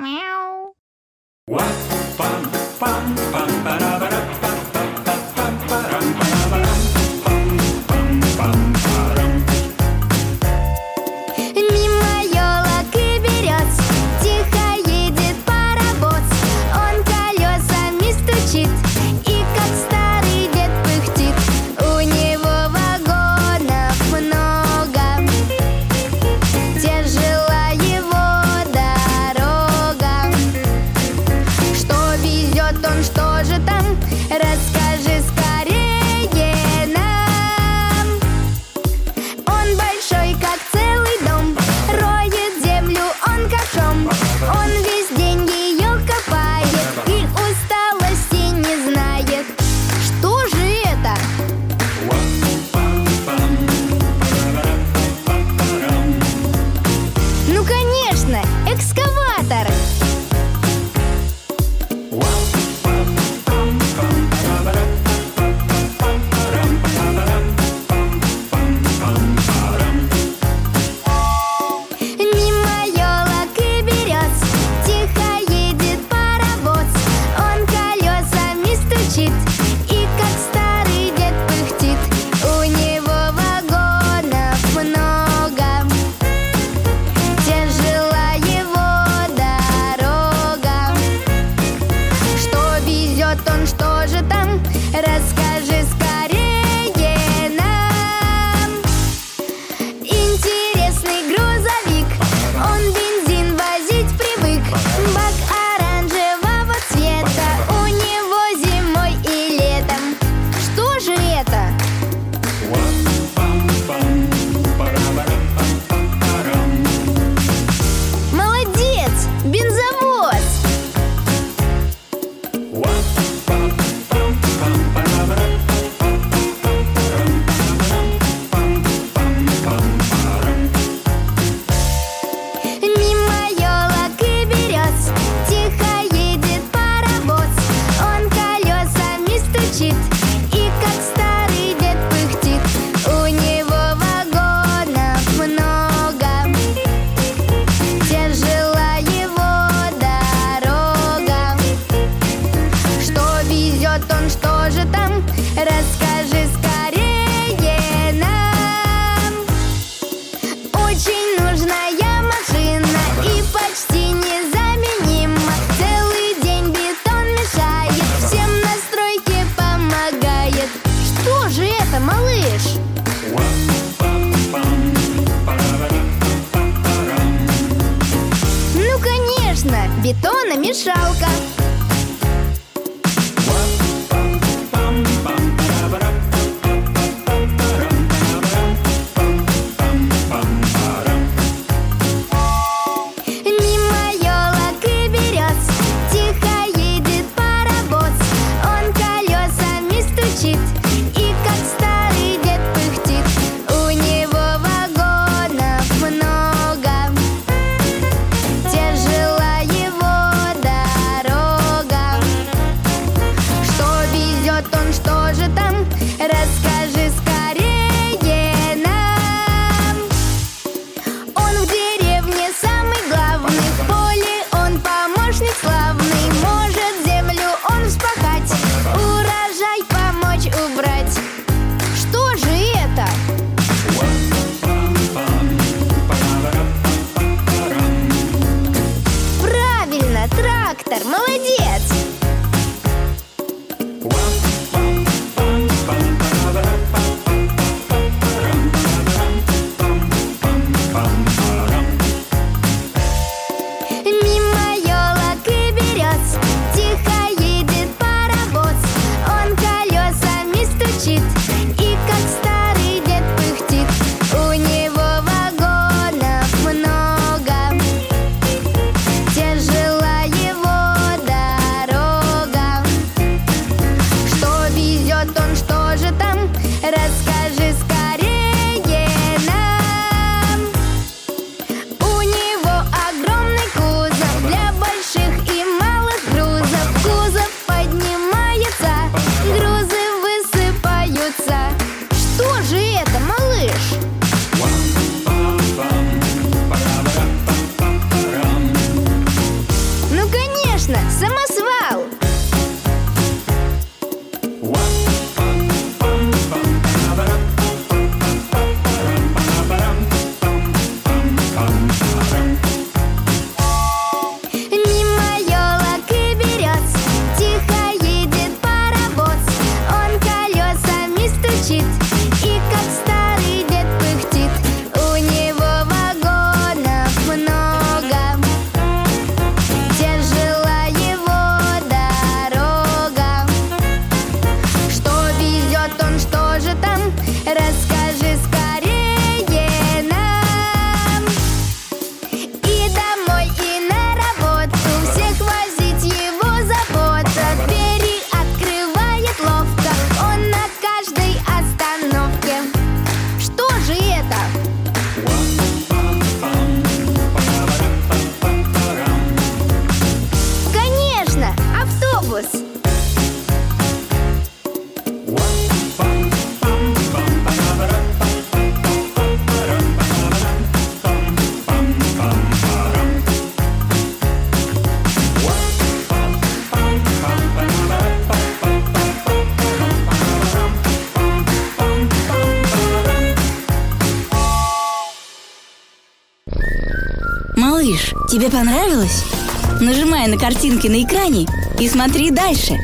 Meow. What fun, fun, fun. Бетономешалка Rescate Малыш, тебе понравилось? Нажимай на картинки на экране и смотри дальше.